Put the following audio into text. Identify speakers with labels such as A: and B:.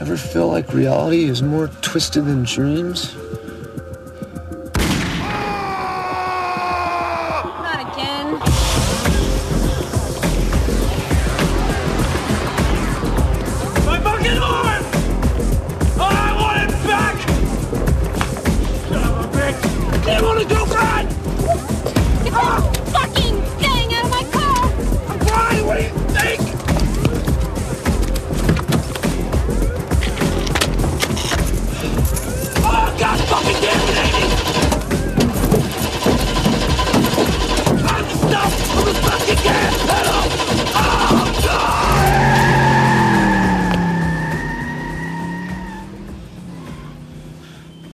A: Ever feel like reality is more twisted than dreams?